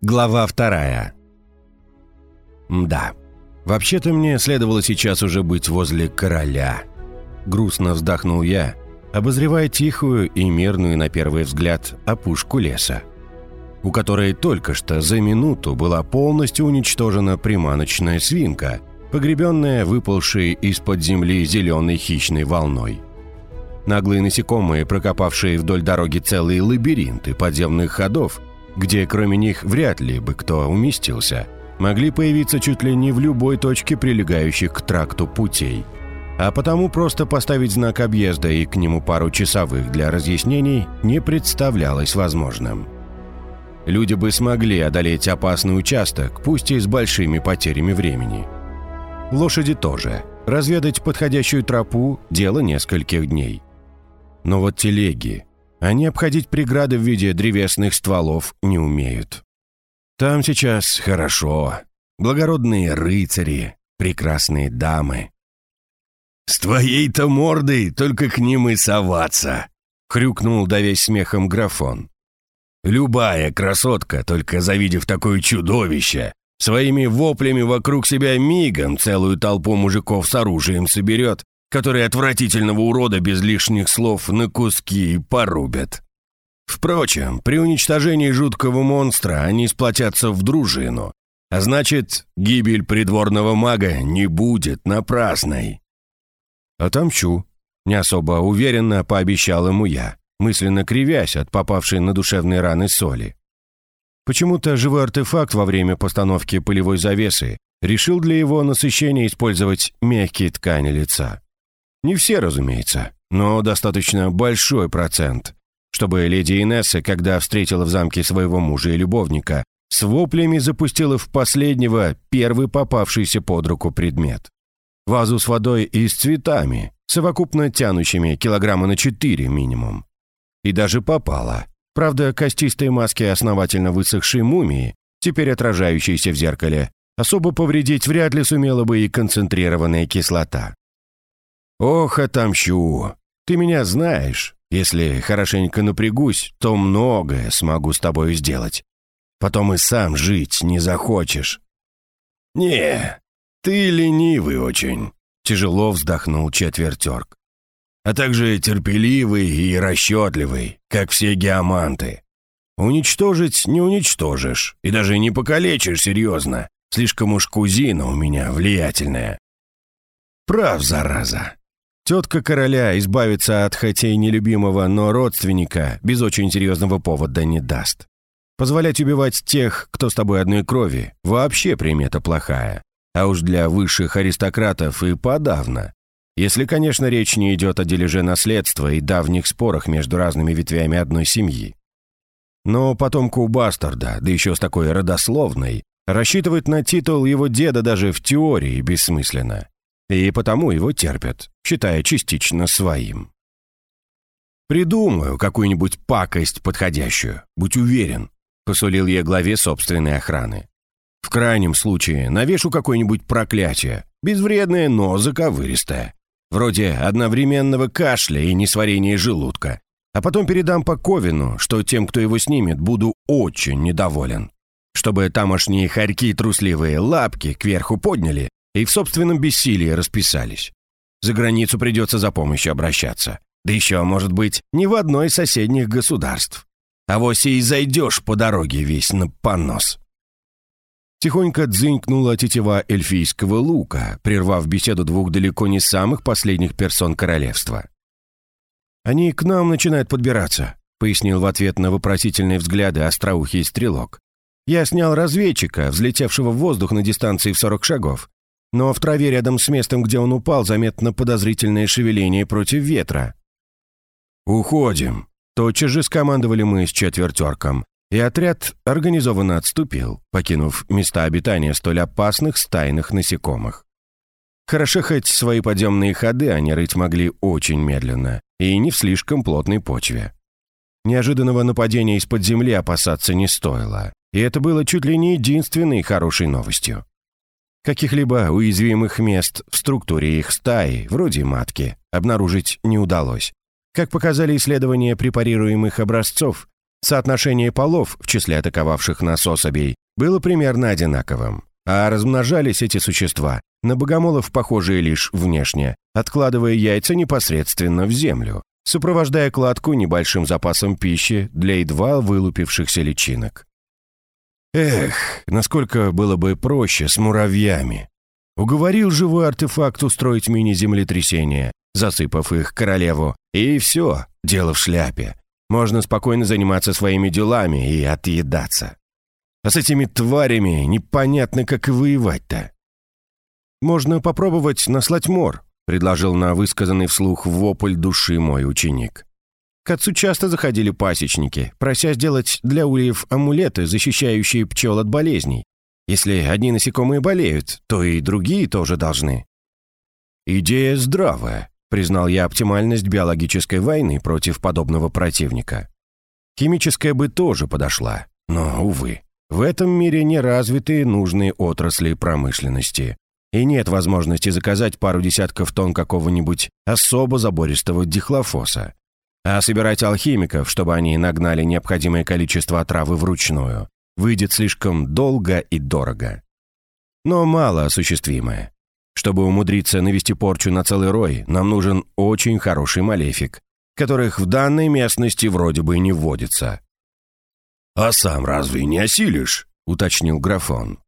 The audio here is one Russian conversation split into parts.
Глава вторая. Да, вообще-то мне следовало сейчас уже быть возле короля. Грустно вздохнул я, обозревая тихую и мирную на первый взгляд опушку леса, у которой только что за минуту была полностью уничтожена приманочная свинка, погребенная выпалшей из-под земли зеленой хищной волной. Наглые насекомые, прокопавшие вдоль дороги целые лабиринты подземных ходов, где кроме них вряд ли бы кто уместился, могли появиться чуть ли не в любой точке прилегающих к тракту путей. А потому просто поставить знак объезда и к нему пару часовых для разъяснений не представлялось возможным. Люди бы смогли одолеть опасный участок, пусть и с большими потерями времени. Лошади тоже. Разведать подходящую тропу – дело нескольких дней. Но вот телеги, они обходить преграды в виде древесных стволов не умеют. Там сейчас хорошо. Благородные рыцари, прекрасные дамы. «С твоей-то мордой только к ним и соваться!» — хрюкнул давясь смехом графон. «Любая красотка, только завидев такое чудовище, своими воплями вокруг себя мигом целую толпу мужиков с оружием соберет которые отвратительного урода без лишних слов на куски порубят. Впрочем, при уничтожении жуткого монстра они сплотятся в дружину, а значит, гибель придворного мага не будет напрасной. «Отомчу», — не особо уверенно пообещал ему я, мысленно кривясь от попавшей на душевные раны соли. Почему-то живой артефакт во время постановки пылевой завесы решил для его насыщения использовать мягкие ткани лица. Не все, разумеется, но достаточно большой процент, чтобы леди Инесса, когда встретила в замке своего мужа и любовника, с воплями запустила в последнего первый попавшийся под руку предмет. Вазу с водой и с цветами, совокупно тянущими килограмма на 4 минимум. И даже попала. Правда, костистой маски основательно высохшей мумии, теперь отражающейся в зеркале, особо повредить вряд ли сумела бы и концентрированная кислота. «Ох, отомщу! Ты меня знаешь. Если хорошенько напрягусь, то многое смогу с тобой сделать. Потом и сам жить не захочешь». «Не, ты ленивый очень», — тяжело вздохнул четвертерк. «А также терпеливый и расчетливый, как все геоманты. Уничтожить не уничтожишь, и даже не покалечишь серьезно. Слишком уж кузина у меня влиятельная». «Прав, зараза. Тетка короля избавиться от хотя и нелюбимого, но родственника без очень серьезного повода не даст. Позволять убивать тех, кто с тобой одной крови, вообще примета плохая. А уж для высших аристократов и подавно. Если, конечно, речь не идет о дележе наследства и давних спорах между разными ветвями одной семьи. Но потомку бастарда, да еще с такой родословной, рассчитывать на титул его деда даже в теории бессмысленно и потому его терпят, считая частично своим. «Придумаю какую-нибудь пакость подходящую, будь уверен», посулил я главе собственной охраны. «В крайнем случае навешу какое-нибудь проклятие, безвредное, но заковыристое, вроде одновременного кашля и несварения желудка, а потом передам по Ковину, что тем, кто его снимет, буду очень недоволен. Чтобы тамошние хорьки трусливые лапки кверху подняли и в собственном бессилии расписались. За границу придется за помощью обращаться. Да еще, может быть, не в одно из соседних государств. А вось и зайдешь по дороге весь на понос. Тихонько дзынькнула тетива эльфийского лука, прервав беседу двух далеко не самых последних персон королевства. «Они к нам начинают подбираться», — пояснил в ответ на вопросительные взгляды остроухий стрелок. «Я снял разведчика, взлетевшего в воздух на дистанции в 40 шагов, но в траве рядом с местом, где он упал, заметно подозрительное шевеление против ветра. «Уходим!» Тотчас же скомандовали мы с четвертерком, и отряд организованно отступил, покинув места обитания столь опасных стайных насекомых. Хорошо хоть свои подъемные ходы они рыть могли очень медленно и не в слишком плотной почве. Неожиданного нападения из-под земли опасаться не стоило, и это было чуть ли не единственной хорошей новостью. Каких-либо уязвимых мест в структуре их стаи, вроде матки, обнаружить не удалось. Как показали исследования препарируемых образцов, Соотношение полов в числе атаковавших нас особей было примерно одинаковым, а размножались эти существа на богомолов похожие лишь внешне, откладывая яйца непосредственно в землю, сопровождая кладку небольшим запасом пищи для едва вылупившихся личинок. Эх, насколько было бы проще с муравьями. Уговорил живой артефакт устроить мини-землетрясение, засыпав их королеву, и все, дело в шляпе. Можно спокойно заниматься своими делами и отъедаться. А с этими тварями непонятно, как и воевать-то. «Можно попробовать наслать мор», — предложил на высказанный вслух вопль души мой ученик. К отцу часто заходили пасечники, прося сделать для ульев амулеты, защищающие пчел от болезней. Если одни насекомые болеют, то и другие тоже должны. «Идея здравая», — признал я оптимальность биологической войны против подобного противника. Химическая бы тоже подошла, но, увы, в этом мире не развиты нужные отрасли промышленности, и нет возможности заказать пару десятков тонн какого-нибудь особо забористого дихлофоса. А собирать алхимиков, чтобы они нагнали необходимое количество отравы вручную, выйдет слишком долго и дорого. Но мало осуществимое. Чтобы умудриться навести порчу на целый рой, нам нужен очень хороший малефик, которых в данной местности вроде бы не вводится. «А сам разве не осилишь?» — уточнил графон.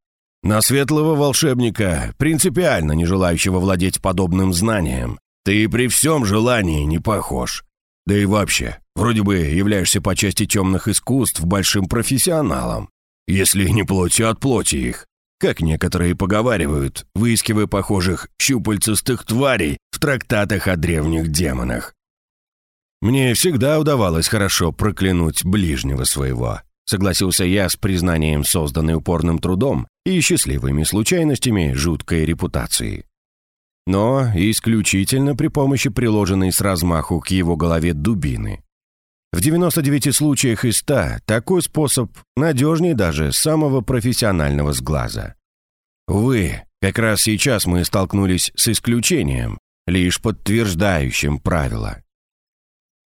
«На светлого волшебника, принципиально не желающего владеть подобным знанием, ты при всем желании не похож. Да и вообще, вроде бы являешься по части темных искусств большим профессионалом, если не плотью от плоти их. Как некоторые поговаривают, выискивая похожих щупальцастых тварей в трактатах о древних демонах. Мне всегда удавалось хорошо проклянуть ближнего своего, Согласился я с признанием созданной упорным трудом и счастливыми случайностями жуткой репутации. Но исключительно при помощи приложенной с размаху к его голове дубины. В 99 случаях из 100 такой способ надежнее даже самого профессионального сглаза. Увы, как раз сейчас мы столкнулись с исключением, лишь подтверждающим правило.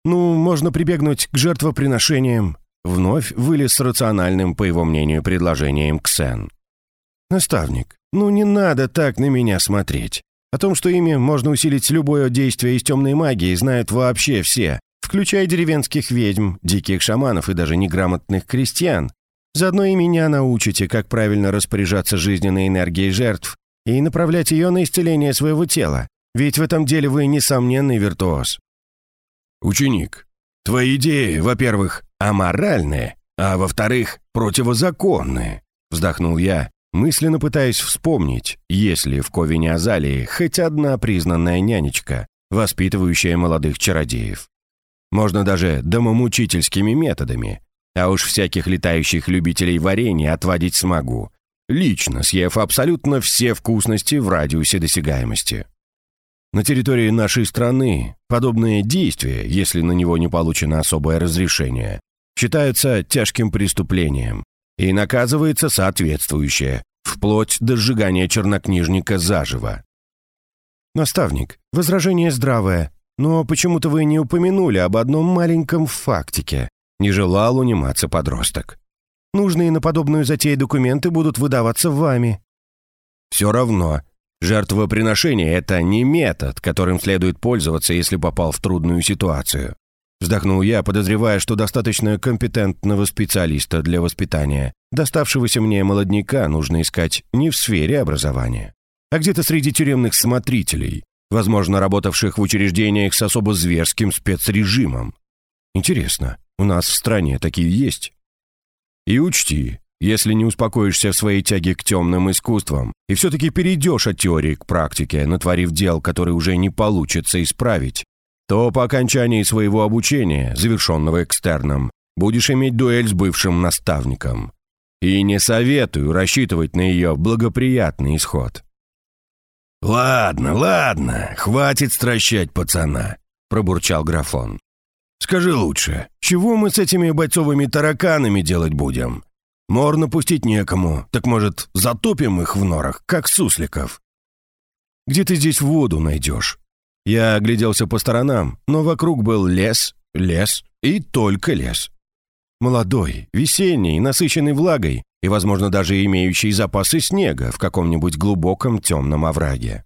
Ну, можно прибегнуть к жертвоприношениям, Вновь вылез с рациональным, по его мнению, предложением Ксен. «Наставник, ну не надо так на меня смотреть. О том, что ими можно усилить любое действие из темной магии, знают вообще все, включая деревенских ведьм, диких шаманов и даже неграмотных крестьян. Заодно и меня научите, как правильно распоряжаться жизненной энергией жертв и направлять ее на исцеление своего тела, ведь в этом деле вы несомненный виртуоз». «Ученик, твои идеи, во-первых, аморальные, а во-вторых, противозаконные», — вздохнул я, мысленно пытаясь вспомнить, есть ли в Ковине Азалии хоть одна признанная нянечка, воспитывающая молодых чародеев. Можно даже домомучительскими методами, а уж всяких летающих любителей варенья отводить смогу, лично съев абсолютно все вкусности в радиусе досягаемости. На территории нашей страны подобные действия, если на него не получено особое разрешение, считается тяжким преступлением и наказывается соответствующее, вплоть до сжигания чернокнижника заживо. «Наставник, возражение здравое, но почему-то вы не упомянули об одном маленьком фактике», не желал униматься подросток. «Нужные на подобную затею документы будут выдаваться вами». «Все равно. Жертвоприношение — это не метод, которым следует пользоваться, если попал в трудную ситуацию. Вздохнул я, подозревая, что достаточно компетентного специалиста для воспитания. Доставшегося мне молодняка нужно искать не в сфере образования, а где-то среди тюремных смотрителей, возможно, работавших в учреждениях с особо зверским спецрежимом. Интересно, у нас в стране такие есть? И учти, если не успокоишься в своей тяге к темным искусствам и все-таки перейдешь от теории к практике, натворив дел, которые уже не получится исправить, то по окончании своего обучения, завершенного экстерном, будешь иметь дуэль с бывшим наставником. И не советую рассчитывать на ее благоприятный исход. «Ладно, ладно, хватит стращать пацана», — пробурчал графон. «Скажи лучше, чего мы с этими бойцовыми тараканами делать будем? Мор напустить некому, так, может, затопим их в норах, как сусликов?» «Где ты здесь воду найдешь?» Я огляделся по сторонам, но вокруг был лес, лес и только лес. Молодой, весенний, насыщенный влагой и, возможно, даже имеющий запасы снега в каком-нибудь глубоком темном овраге.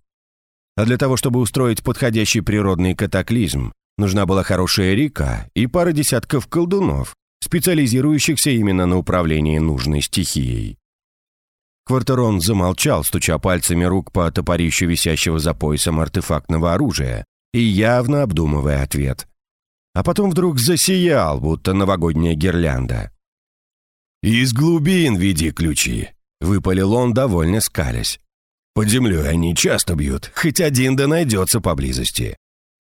А для того, чтобы устроить подходящий природный катаклизм, нужна была хорошая река и пара десятков колдунов, специализирующихся именно на управлении нужной стихией. Квартерон замолчал, стуча пальцами рук по топорищу висящего за поясом артефактного оружия и явно обдумывая ответ. А потом вдруг засиял, будто новогодняя гирлянда. «Из глубин веди ключи», — выпалил он, довольно скалясь. «Под землей они часто бьют, хоть один да найдется поблизости.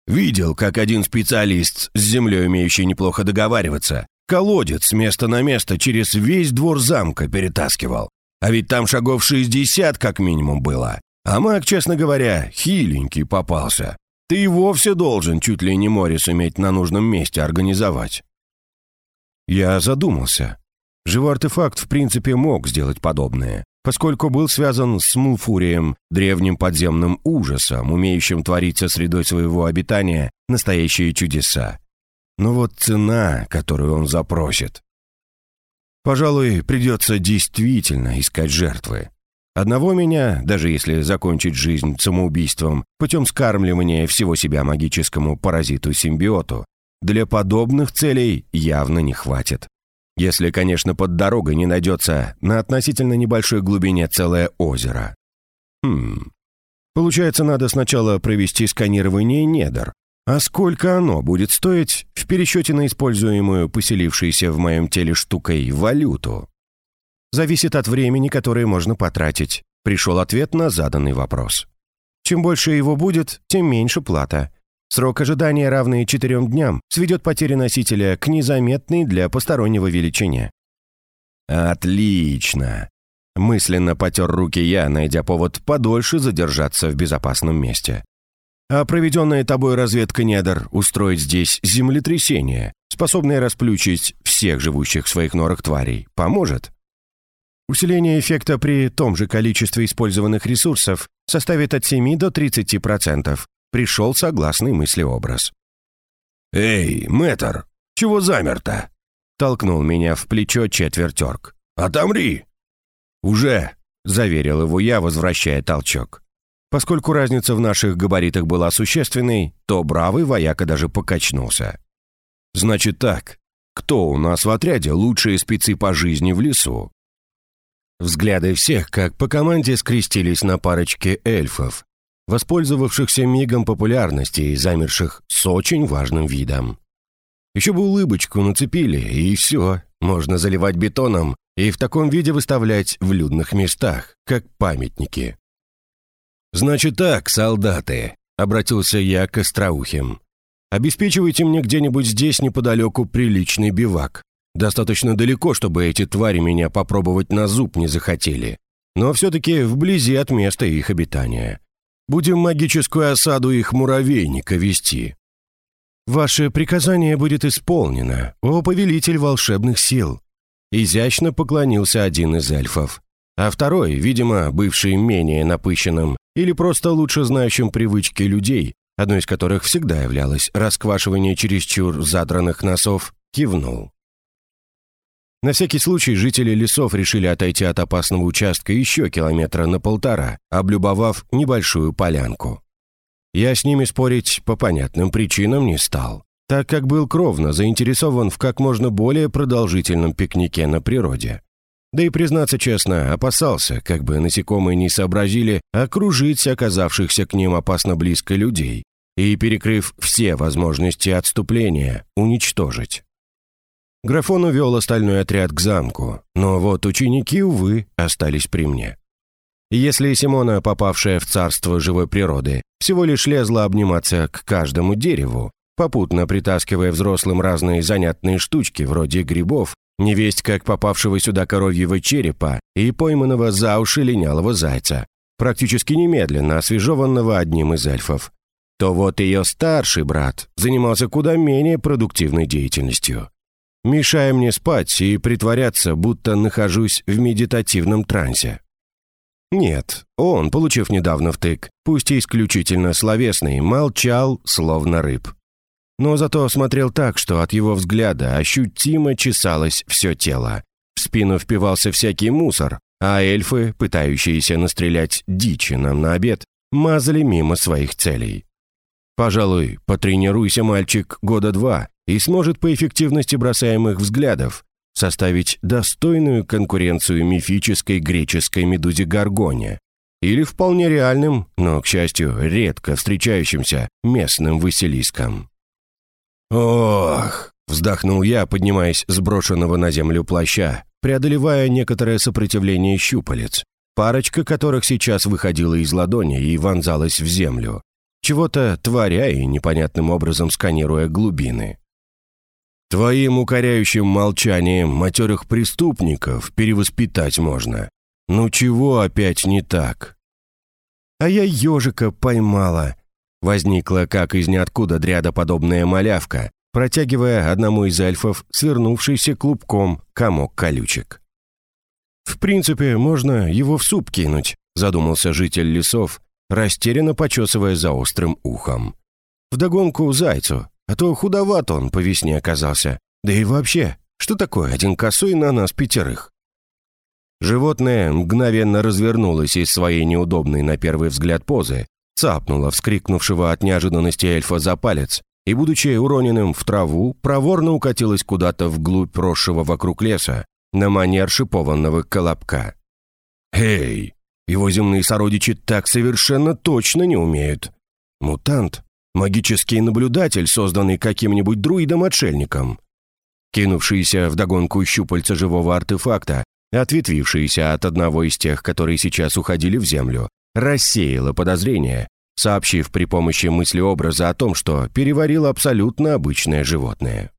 Видел, как один специалист с землей, умеющий неплохо договариваться, колодец с места на место через весь двор замка перетаскивал. А ведь там шагов 60 как минимум было. А маг, честно говоря, хиленький попался. Ты и вовсе должен чуть ли не море суметь на нужном месте организовать. Я задумался. Живой артефакт в принципе мог сделать подобное, поскольку был связан с Мулфурием, древним подземным ужасом, умеющим творить со средой своего обитания настоящие чудеса. Но вот цена, которую он запросит, Пожалуй, придется действительно искать жертвы. Одного меня, даже если закончить жизнь самоубийством, путем скармливания всего себя магическому паразиту-симбиоту, для подобных целей явно не хватит. Если, конечно, под дорогой не найдется на относительно небольшой глубине целое озеро. Хм. Получается, надо сначала провести сканирование недр, а сколько оно будет стоить в пересчете на используемую поселившейся в моем теле штукой валюту? Зависит от времени, которое можно потратить. Пришел ответ на заданный вопрос. Чем больше его будет, тем меньше плата. Срок ожидания, равный четырем дням, сведет потери носителя к незаметной для постороннего величине. «Отлично!» Мысленно потер руки я, найдя повод подольше задержаться в безопасном месте. А проведенная тобой разведка недр устроит здесь землетрясение, способное расплющить всех живущих в своих норах тварей, поможет? Усиление эффекта при том же количестве использованных ресурсов составит от 7 до 30%. Пришел согласный мыслеобраз. «Эй, мэтр, чего замер-то?» Толкнул меня в плечо четвертерк. «Отомри!» «Уже!» — заверил его я, возвращая толчок. Поскольку разница в наших габаритах была существенной, то бравый вояка даже покачнулся. «Значит так, кто у нас в отряде лучшие спецы по жизни в лесу?» Взгляды всех, как по команде, скрестились на парочке эльфов, воспользовавшихся мигом популярности и замерших с очень важным видом. Еще бы улыбочку нацепили, и все, можно заливать бетоном и в таком виде выставлять в людных местах, как памятники. «Значит так, солдаты», — обратился я к Остроухим. «Обеспечивайте мне где-нибудь здесь неподалеку приличный бивак. Достаточно далеко, чтобы эти твари меня попробовать на зуб не захотели. Но все-таки вблизи от места их обитания. Будем магическую осаду их муравейника вести». «Ваше приказание будет исполнено, о повелитель волшебных сил», изящно поклонился один из эльфов. А второй, видимо, бывший менее напыщенным, или просто лучше знающим привычки людей, одной из которых всегда являлось расквашивание чересчур задранных носов, кивнул. На всякий случай жители лесов решили отойти от опасного участка еще километра на полтора, облюбовав небольшую полянку. Я с ними спорить по понятным причинам не стал, так как был кровно заинтересован в как можно более продолжительном пикнике на природе. Да и, признаться честно, опасался, как бы насекомые не сообразили окружить оказавшихся к ним опасно близко людей и, перекрыв все возможности отступления, уничтожить. Графон увел остальной отряд к замку, но вот ученики, увы, остались при мне. Если Симона, попавшая в царство живой природы, всего лишь лезла обниматься к каждому дереву, попутно притаскивая взрослым разные занятные штучки вроде грибов невесть как попавшего сюда коровьего черепа и пойманного за уши линялого зайца, практически немедленно освежеванного одним из эльфов, то вот ее старший брат занимался куда менее продуктивной деятельностью, мешая мне спать и притворяться, будто нахожусь в медитативном трансе. Нет, он, получив недавно втык, пусть и исключительно словесный, молчал, словно рыб. Но зато смотрел так, что от его взгляда ощутимо чесалось все тело. В спину впивался всякий мусор, а эльфы, пытающиеся настрелять дичи нам на обед, мазали мимо своих целей. Пожалуй, потренируйся, мальчик, года два, и сможет по эффективности бросаемых взглядов составить достойную конкуренцию мифической греческой медузе Гаргоне или вполне реальным, но, к счастью, редко встречающимся местным Василиском. «Ох!» — вздохнул я, поднимаясь с брошенного на землю плаща, преодолевая некоторое сопротивление щупалец, парочка которых сейчас выходила из ладони и вонзалась в землю, чего-то творя и непонятным образом сканируя глубины. Твоим укоряющим молчанием матерых преступников перевоспитать можно. Ну чего опять не так? А я ежика поймала. Возникла, как из ниоткуда дрядоподобная малявка, протягивая одному из эльфов свернувшийся клубком комок колючек. «В принципе, можно его в суп кинуть», — задумался житель лесов, растерянно почесывая за острым ухом. «Вдогонку зайцу, а то худоват он по весне оказался. Да и вообще, что такое один косой на нас пятерых?» Животное мгновенно развернулось из своей неудобной на первый взгляд позы, цапнуло вскрикнувшего от неожиданности эльфа за палец и, будучи уроненным в траву, проворно укатилось куда-то вглубь росшего вокруг леса на манер шипованного колобка. «Эй, его земные сородичи так совершенно точно не умеют. Мутант, магический наблюдатель, созданный каким-нибудь друидом-отшельником. Кинувшиеся вдогонку щупальца живого артефакта, ответвившиеся от одного из тех, которые сейчас уходили в землю, рассеяло подозрение, сообщив при помощи мыслеобраза о том, что переварил абсолютно обычное животное.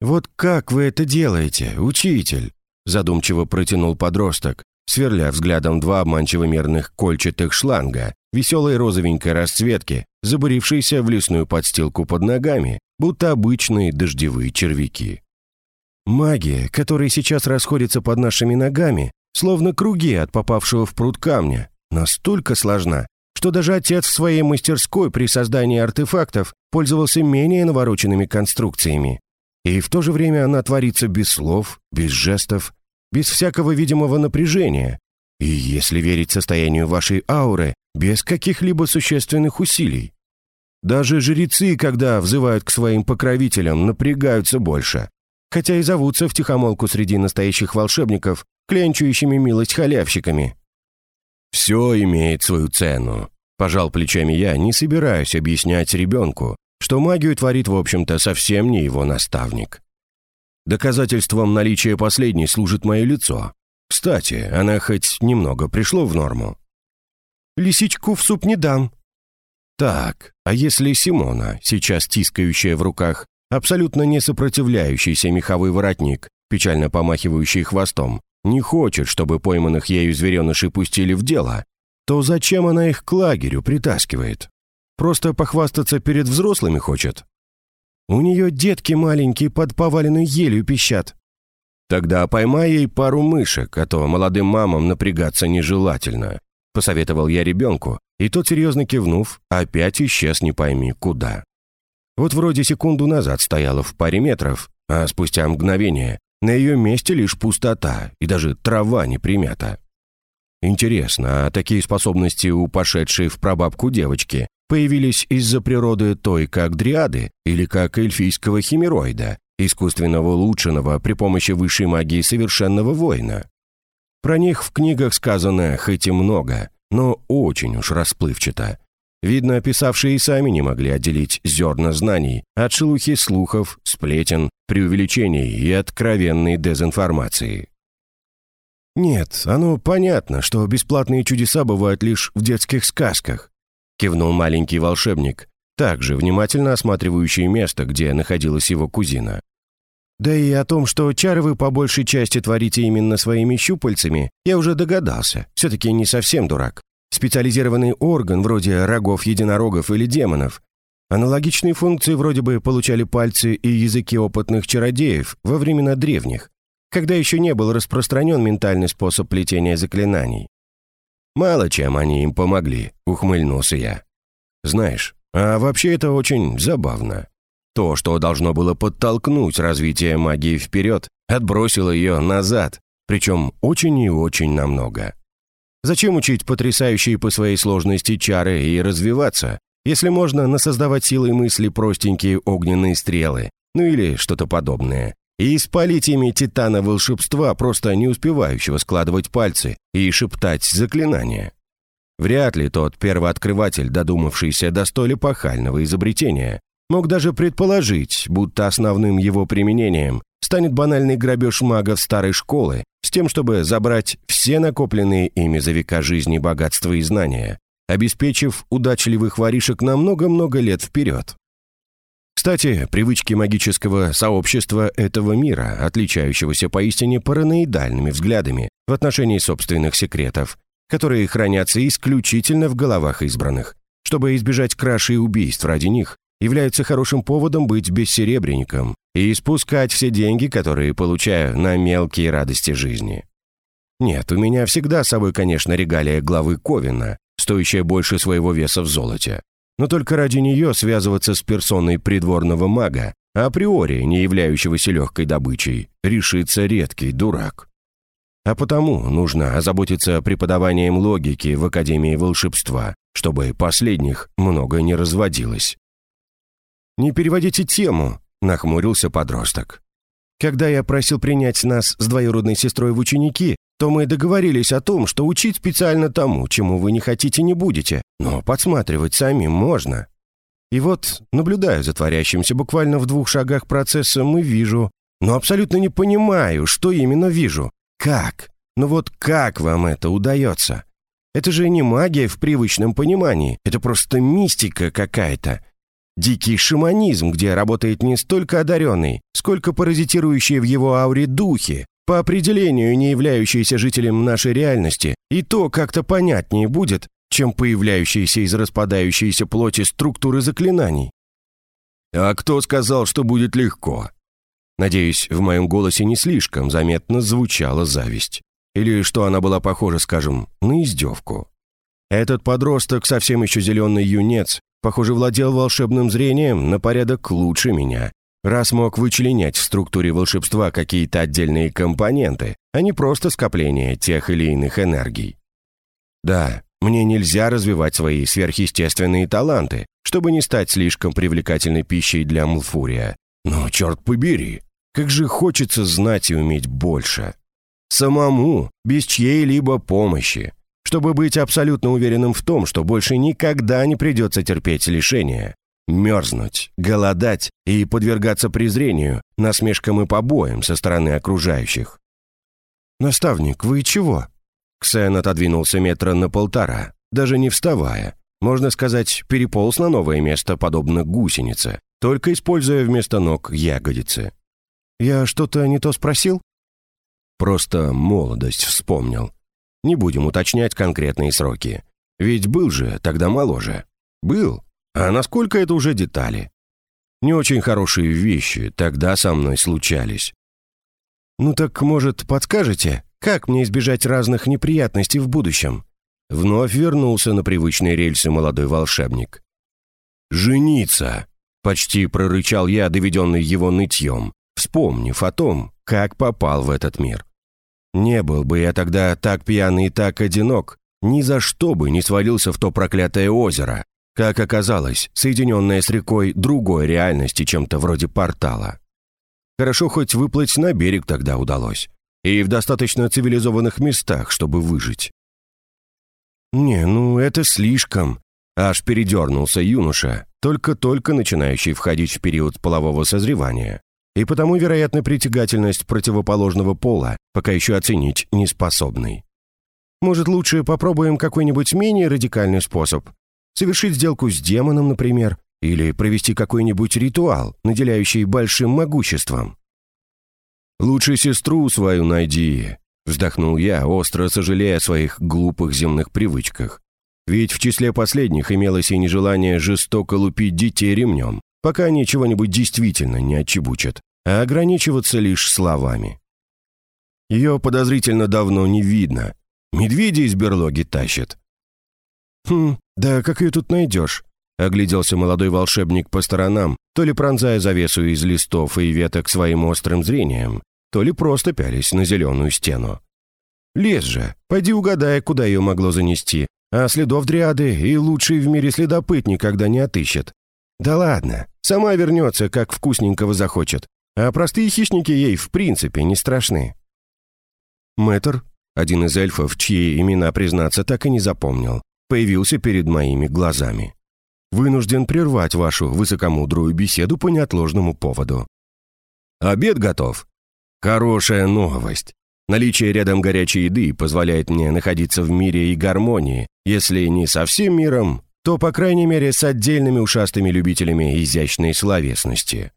«Вот как вы это делаете, учитель?» задумчиво протянул подросток, сверля взглядом два обманчиво мерных кольчатых шланга, веселой розовенькой расцветки, забурившиеся в лесную подстилку под ногами, будто обычные дождевые червяки. Магия, которая сейчас расходится под нашими ногами, словно круги от попавшего в пруд камня, настолько сложна, что даже отец в своей мастерской при создании артефактов пользовался менее навороченными конструкциями. И в то же время она творится без слов, без жестов, без всякого видимого напряжения. И, если верить состоянию вашей ауры, без каких-либо существенных усилий. Даже жрецы, когда взывают к своим покровителям, напрягаются больше. Хотя и зовутся втихомолку среди настоящих волшебников, клянчующими милость халявщиками. «Все имеет свою цену», – пожал плечами я, не собираюсь объяснять ребенку, что магию творит, в общем-то, совсем не его наставник. Доказательством наличия последней служит мое лицо. Кстати, она хоть немного пришло в норму. «Лисичку в суп не дам». Так, а если Симона, сейчас тискающая в руках, абсолютно не сопротивляющийся меховой воротник, печально помахивающий хвостом, не хочет, чтобы пойманных ею зверенышей пустили в дело, то зачем она их к лагерю притаскивает? Просто похвастаться перед взрослыми хочет? У нее детки маленькие под поваленной елью пищат. Тогда поймай ей пару мышек, а то молодым мамам напрягаться нежелательно. Посоветовал я ребенку, и тот, серьезно кивнув, опять исчез не пойми куда. Вот вроде секунду назад стояла в паре метров, а спустя мгновение на ее месте лишь пустота и даже трава не примята. Интересно, а такие способности у пошедшей в прабабку девочки появились из-за природы той как дриады или как эльфийского химероида, искусственного улучшенного при помощи высшей магии совершенного воина. Про них в книгах сказано хоть и много, но очень уж расплывчато. Видно, писавшие сами не могли отделить зерна знаний от шелухи слухов, сплетен, преувеличений и откровенной дезинформации. «Нет, оно понятно, что бесплатные чудеса бывают лишь в детских сказках кивнул маленький волшебник, также внимательно осматривающий место, где находилась его кузина. Да и о том, что чары вы по большей части творите именно своими щупальцами, я уже догадался. Все-таки не совсем дурак. Специализированный орган, вроде рогов единорогов или демонов. Аналогичные функции вроде бы получали пальцы и языки опытных чародеев во времена древних, когда еще не был распространен ментальный способ плетения заклинаний. Мало чем они им помогли, ухмыльнулся я. Знаешь, а вообще это очень забавно. То, что должно было подтолкнуть развитие магии вперед, отбросило ее назад, причем очень и очень намного. Зачем учить потрясающие по своей сложности чары и развиваться, если можно насоздавать силой мысли простенькие огненные стрелы, ну или что-то подобное, и испалить ими титана волшебства, просто не успевающего складывать пальцы и шептать заклинания? Вряд ли тот первооткрыватель, додумавшийся до столь эпохального изобретения, мог даже предположить, будто основным его применением станет банальный грабеж магов старой школы с тем, чтобы забрать все накопленные ими за века жизни богатства и знания, обеспечив удачливых воришек на много-много лет вперед. Кстати, привычки магического сообщества этого мира, отличающегося поистине параноидальными взглядами в отношении собственных секретов, которые хранятся исключительно в головах избранных. Чтобы избежать краши и убийств ради них, являются хорошим поводом быть бессеребренником и испускать все деньги, которые получаю на мелкие радости жизни. Нет, у меня всегда с собой, конечно, регалия главы Ковина, стоящая больше своего веса в золоте. Но только ради нее связываться с персоной придворного мага, априори не являющегося легкой добычей, решится редкий дурак. А потому нужно озаботиться преподаванием логики в Академии волшебства, чтобы последних много не разводилось. «Не переводите тему», — нахмурился подросток. «Когда я просил принять нас с двоюродной сестрой в ученики, то мы договорились о том, что учить специально тому, чему вы не хотите, не будете, но подсматривать самим можно. И вот, наблюдая за творящимся буквально в двух шагах процессом, и вижу, но абсолютно не понимаю, что именно вижу. Как? Ну вот как вам это удается? Это же не магия в привычном понимании, это просто мистика какая-то. Дикий шаманизм, где работает не столько одаренный, сколько паразитирующие в его ауре духи, по определению не являющиеся жителем нашей реальности, и то как-то понятнее будет, чем появляющиеся из распадающейся плоти структуры заклинаний. «А кто сказал, что будет легко?» Надеюсь, в моем голосе не слишком заметно звучала зависть. Или что она была похожа, скажем, на издевку. Этот подросток, совсем еще зеленый юнец, похоже, владел волшебным зрением на порядок лучше меня, раз мог вычленять в структуре волшебства какие-то отдельные компоненты, а не просто скопление тех или иных энергий. Да, мне нельзя развивать свои сверхъестественные таланты, чтобы не стать слишком привлекательной пищей для Млфурия. Но, черт побери, как же хочется знать и уметь больше. Самому, без чьей-либо помощи, чтобы быть абсолютно уверенным в том, что больше никогда не придется терпеть лишения, мерзнуть, голодать и подвергаться презрению, насмешкам и побоям со стороны окружающих. «Наставник, вы чего?» Ксен отодвинулся метра на полтора, даже не вставая. Можно сказать, переполз на новое место, подобно гусенице, только используя вместо ног ягодицы. «Я что-то не то спросил?» «Просто молодость вспомнил. Не будем уточнять конкретные сроки. Ведь был же тогда моложе. Был. А насколько это уже детали? Не очень хорошие вещи тогда со мной случались. «Ну так, может, подскажете, как мне избежать разных неприятностей в будущем?» Вновь вернулся на привычные рельсы молодой волшебник. «Жениться!» — почти прорычал я, доведенный его нытьем вспомнив о том, как попал в этот мир. Не был бы я тогда так пьяный и так одинок, ни за что бы не свалился в то проклятое озеро, как оказалось, соединенное с рекой другой реальности, чем-то вроде портала. Хорошо хоть выплыть на берег тогда удалось, и в достаточно цивилизованных местах, чтобы выжить. «Не, ну это слишком», — аж передернулся юноша, только-только начинающий входить в период полового созревания и потому, вероятно, притягательность противоположного пола пока еще оценить не способный. Может, лучше попробуем какой-нибудь менее радикальный способ? Совершить сделку с демоном, например, или провести какой-нибудь ритуал, наделяющий большим могуществом? «Лучше сестру свою найди», — вздохнул я, остро сожалея о своих глупых земных привычках. Ведь в числе последних имелось и нежелание жестоко лупить детей ремнем, пока они чего-нибудь действительно не отчебучат, а ограничиваться лишь словами. Ее подозрительно давно не видно. Медведи из берлоги тащат. «Хм, да как ее тут найдешь?» Огляделся молодой волшебник по сторонам, то ли пронзая завесу из листов и веток своим острым зрением, то ли просто пялись на зеленую стену. Лес же, пойди угадай, куда ее могло занести, а следов дриады и лучший в мире следопыт никогда не отыщет. Да ладно, сама вернется, как вкусненького захочет, а простые хищники ей в принципе не страшны. Мэтр, один из эльфов, чьи имена, признаться, так и не запомнил, появился перед моими глазами. Вынужден прервать вашу высокомудрую беседу по неотложному поводу. Обед готов. Хорошая новость. Наличие рядом горячей еды позволяет мне находиться в мире и гармонии, если не со всем миром, то, по крайней мере, с отдельными ушастыми любителями изящной словесности.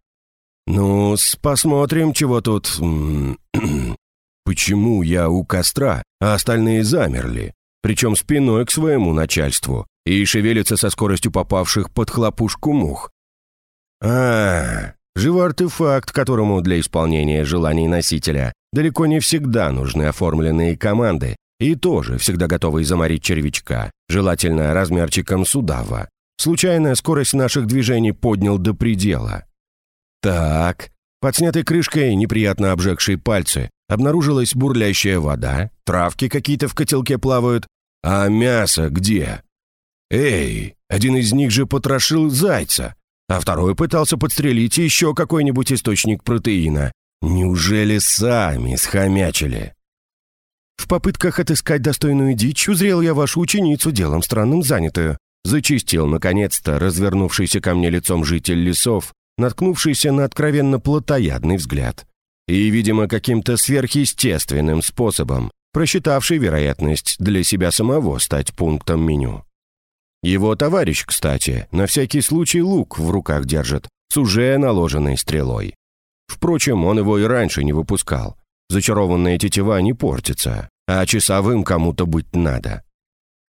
ну посмотрим, чего тут... Почему я у костра, а остальные замерли, причем спиной к своему начальству, и шевелятся со скоростью попавших под хлопушку мух? А, живой артефакт, которому для исполнения желаний носителя далеко не всегда нужны оформленные команды, и тоже всегда готовый заморить червячка, желательно размерчиком судава. Случайная скорость наших движений поднял до предела. Так, под снятой крышкой неприятно обжегшие пальцы, обнаружилась бурлящая вода, травки какие-то в котелке плавают, а мясо где? Эй, один из них же потрошил зайца, а второй пытался подстрелить еще какой-нибудь источник протеина. Неужели сами схомячили? В попытках отыскать достойную дичь узрел я вашу ученицу делом странным занятую. Зачистил, наконец-то, развернувшийся ко мне лицом житель лесов, наткнувшийся на откровенно плотоядный взгляд. И, видимо, каким-то сверхъестественным способом, просчитавший вероятность для себя самого стать пунктом меню. Его товарищ, кстати, на всякий случай лук в руках держит, с уже наложенной стрелой. Впрочем, он его и раньше не выпускал. Зачарованная тетива не портится, а часовым кому-то быть надо.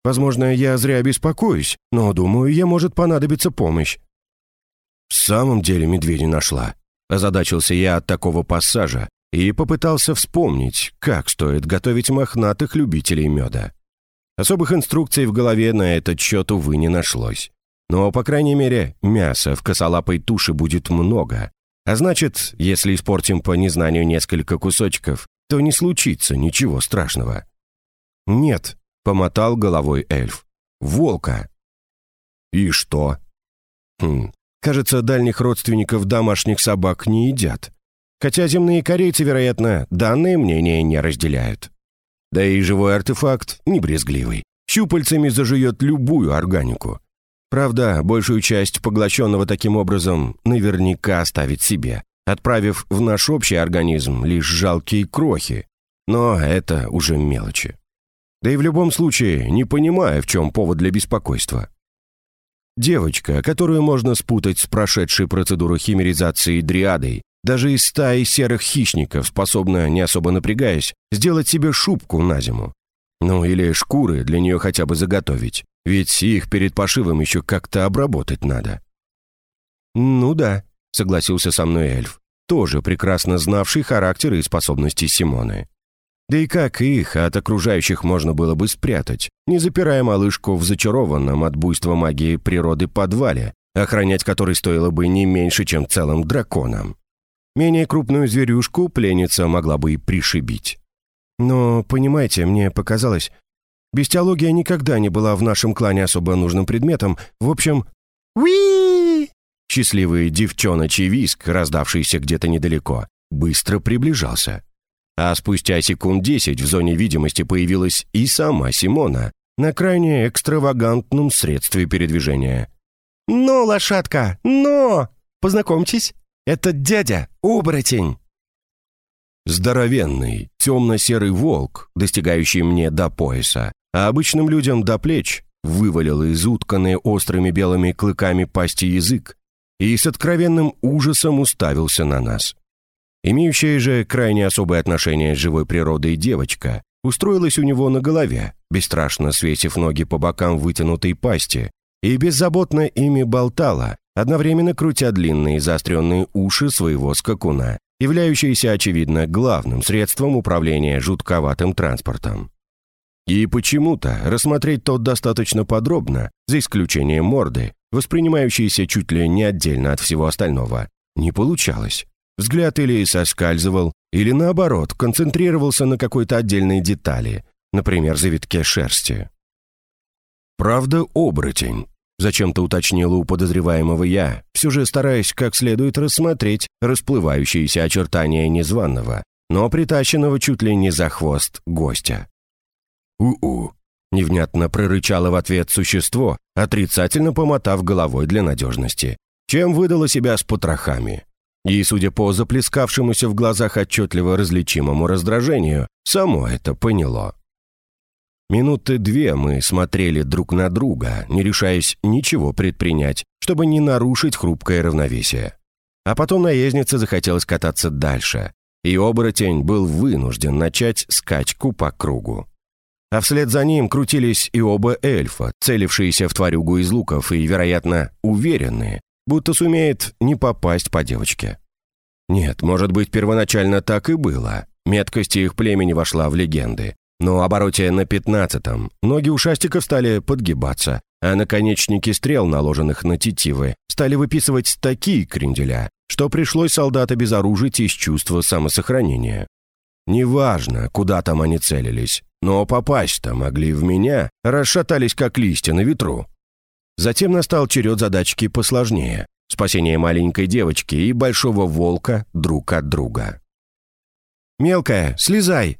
Возможно, я зря беспокоюсь, но, думаю, ей может понадобиться помощь. В самом деле медведя нашла. Озадачился я от такого пассажа и попытался вспомнить, как стоит готовить мохнатых любителей меда. Особых инструкций в голове на этот счет, увы, не нашлось. Но, по крайней мере, мяса в косолапой туше будет много. А значит, если испортим по незнанию несколько кусочков, то не случится ничего страшного. «Нет», — помотал головой эльф. «Волка». «И что?» «Хм, кажется, дальних родственников домашних собак не едят. Хотя земные корейцы, вероятно, данное мнение не разделяют». Да и живой артефакт не брезгливый. Щупальцами зажует любую органику. Правда, большую часть поглощенного таким образом наверняка оставит себе, отправив в наш общий организм лишь жалкие крохи. Но это уже мелочи. Да и в любом случае, не понимаю, в чем повод для беспокойства. Девочка, которую можно спутать с прошедшей процедуру химеризации дриадой, даже из стаи серых хищников способна, не особо напрягаясь, сделать себе шубку на зиму. Ну или шкуры для нее хотя бы заготовить, ведь их перед пошивом еще как-то обработать надо. «Ну да», — согласился со мной эльф, тоже прекрасно знавший характер и способности Симоны. Да и как их от окружающих можно было бы спрятать, не запирая малышку в зачарованном от буйства магии природы подвале, охранять который стоило бы не меньше, чем целым драконом. Менее крупную зверюшку пленница могла бы и пришибить. Но, понимаете, мне показалось, бестиология никогда не была в нашем клане особо нужным предметом. В общем, уи Счастливый девчоночий виск, раздавшийся где-то недалеко, быстро приближался. А спустя секунд десять в зоне видимости появилась и сама Симона на крайне экстравагантном средстве передвижения. «Но, лошадка, но! Познакомьтесь, это дядя, оборотень!» Здоровенный, темно-серый волк, достигающий мне до пояса, а обычным людям до плеч, вывалил из утканной острыми белыми клыками пасти язык и с откровенным ужасом уставился на нас. Имеющая же крайне особое отношение с живой природой девочка устроилась у него на голове, бесстрашно свесив ноги по бокам вытянутой пасти, и беззаботно ими болтала, одновременно крутя длинные заостренные уши своего скакуна, являющиеся, очевидно, главным средством управления жутковатым транспортом. И почему-то рассмотреть тот достаточно подробно, за исключением морды, воспринимающиеся чуть ли не отдельно от всего остального, не получалось. Взгляд или соскальзывал, или наоборот, концентрировался на какой-то отдельной детали, например, завитке шерсти. «Правда, оборотень», — зачем-то уточнила у подозреваемого я, все же стараясь как следует рассмотреть расплывающиеся очертания незваного, но притащенного чуть ли не за хвост гостя. «У-у», — невнятно прорычало в ответ существо, отрицательно помотав головой для надежности, чем выдало себя с потрохами. И, судя по заплескавшемуся в глазах отчетливо различимому раздражению, само это поняло. Минуты две мы смотрели друг на друга, не решаясь ничего предпринять, чтобы не нарушить хрупкое равновесие. А потом наезднице захотелось кататься дальше, и оборотень был вынужден начать скачку по кругу. А вслед за ним крутились и оба эльфа, целившиеся в тварюгу из луков и, вероятно, уверенные, будто сумеет не попасть по девочке. Нет, может быть, первоначально так и было. Меткость их племени вошла в легенды. Но обороте на пятнадцатом ноги ушастиков стали подгибаться, а наконечники стрел, наложенных на тетивы, стали выписывать такие кренделя, что пришлось солдата безоружить из чувства самосохранения. Неважно, куда там они целились, но попасть-то могли в меня, расшатались как листья на ветру. Затем настал черед задачки посложнее – спасение маленькой девочки и большого волка друг от друга. «Мелкая, слезай!»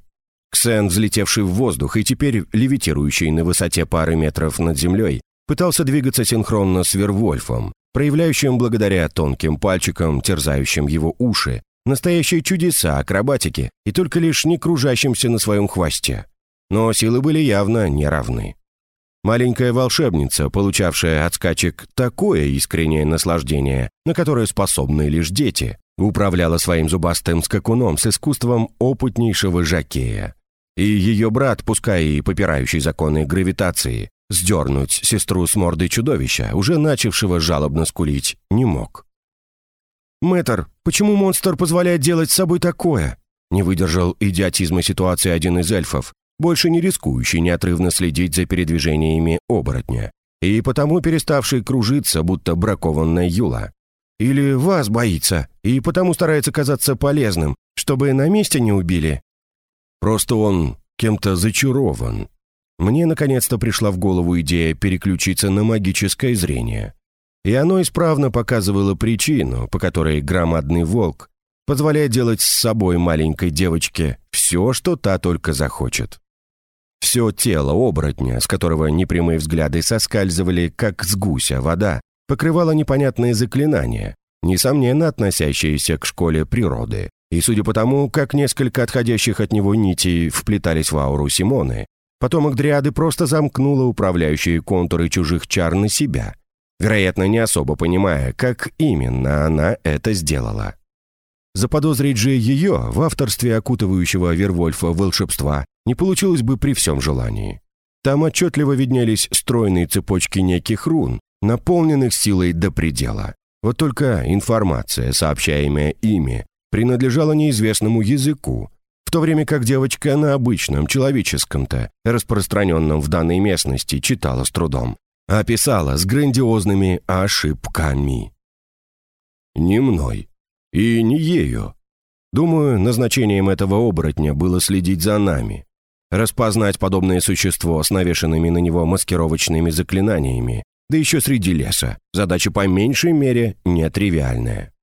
Ксен, взлетевший в воздух и теперь левитирующий на высоте пары метров над землей, пытался двигаться синхронно с Вервольфом, проявляющим благодаря тонким пальчикам, терзающим его уши, настоящие чудеса акробатики и только лишь не кружащимся на своем хвосте. Но силы были явно неравны. Маленькая волшебница, получавшая от скачек такое искреннее наслаждение, на которое способны лишь дети, управляла своим зубастым скакуном с искусством опытнейшего жакея. И ее брат, пускай и попирающий законы гравитации, сдернуть сестру с мордой чудовища, уже начавшего жалобно скулить, не мог. «Мэтр, почему монстр позволяет делать с собой такое?» Не выдержал идиотизма ситуации один из эльфов, больше не рискующий неотрывно следить за передвижениями оборотня, и потому переставший кружиться, будто бракованная юла. Или вас боится, и потому старается казаться полезным, чтобы на месте не убили. Просто он кем-то зачарован. Мне наконец-то пришла в голову идея переключиться на магическое зрение. И оно исправно показывало причину, по которой громадный волк позволяет делать с собой маленькой девочке все, что та только захочет. Все тело оборотня, с которого непрямые взгляды соскальзывали, как с гуся вода, покрывало непонятные заклинания, несомненно относящиеся к школе природы. И судя по тому, как несколько отходящих от него нитей вплетались в ауру Симоны, потомок Дриады просто замкнула управляющие контуры чужих чар на себя, вероятно, не особо понимая, как именно она это сделала. Заподозрить же ее в авторстве окутывающего Вервольфа волшебства не получилось бы при всем желании. Там отчетливо виднелись стройные цепочки неких рун, наполненных силой до предела. Вот только информация, сообщаемая ими, принадлежала неизвестному языку, в то время как девочка на обычном человеческом-то, распространенном в данной местности, читала с трудом, а писала с грандиозными ошибками. Не мной. И не ею. Думаю, назначением этого оборотня было следить за нами. Распознать подобное существо с навешенными на него маскировочными заклинаниями, да еще среди леса. Задача по меньшей мере нетривиальная.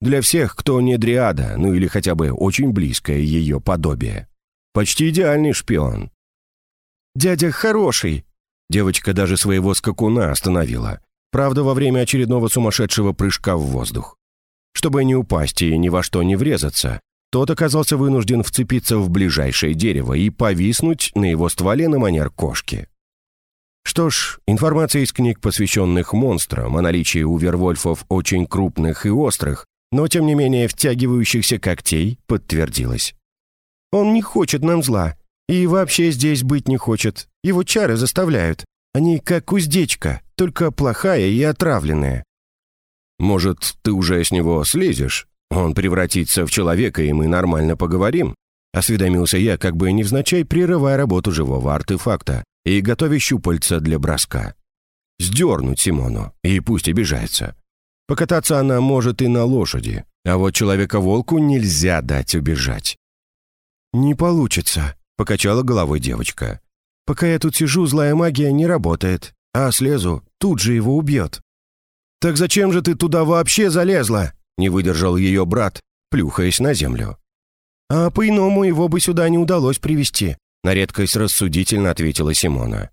Для всех, кто не дриада, ну или хотя бы очень близкое ее подобие. Почти идеальный шпион. «Дядя хороший!» Девочка даже своего скакуна остановила. Правда, во время очередного сумасшедшего прыжка в воздух. Чтобы не упасть и ни во что не врезаться, тот оказался вынужден вцепиться в ближайшее дерево и повиснуть на его стволе на манер кошки. Что ж, информация из книг, посвященных монстрам, о наличии у вервольфов очень крупных и острых, но тем не менее втягивающихся когтей, подтвердилась. «Он не хочет нам зла, и вообще здесь быть не хочет. Его чары заставляют. Они как уздечка, только плохая и отравленная». «Может, ты уже с него слезешь?» «Он превратится в человека, и мы нормально поговорим?» Осведомился я, как бы невзначай прерывая работу живого артефакта и готовя щупальца для броска. сдернуть Симону, и пусть обижается. Покататься она может и на лошади, а вот человека-волку нельзя дать убежать. «Не получится», — покачала головой девочка. «Пока я тут сижу, злая магия не работает, а слезу, тут же его убьет». «Так зачем же ты туда вообще залезла?» — не выдержал ее брат, плюхаясь на землю. «А по-иному его бы сюда не удалось привести, на редкость рассудительно ответила Симона.